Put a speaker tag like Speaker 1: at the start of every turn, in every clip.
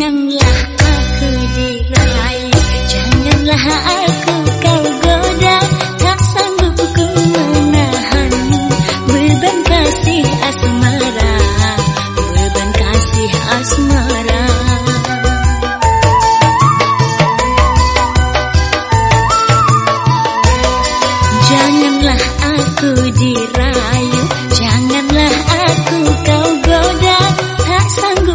Speaker 1: Janganlah aku dirayu, Janganlah aku kau goda, Tak sanggup ku menahan Beban kasih asmara Beban kasih asmara Janganlah aku dirayu Janganlah aku kau goda Tak sanggup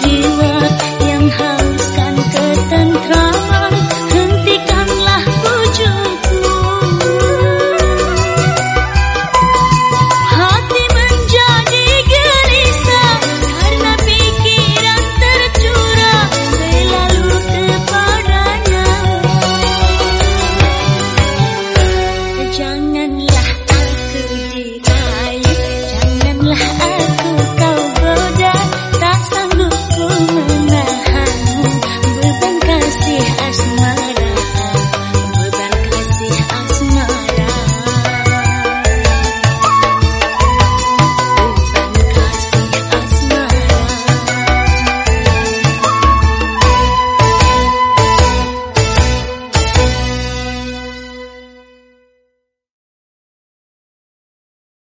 Speaker 1: jiwa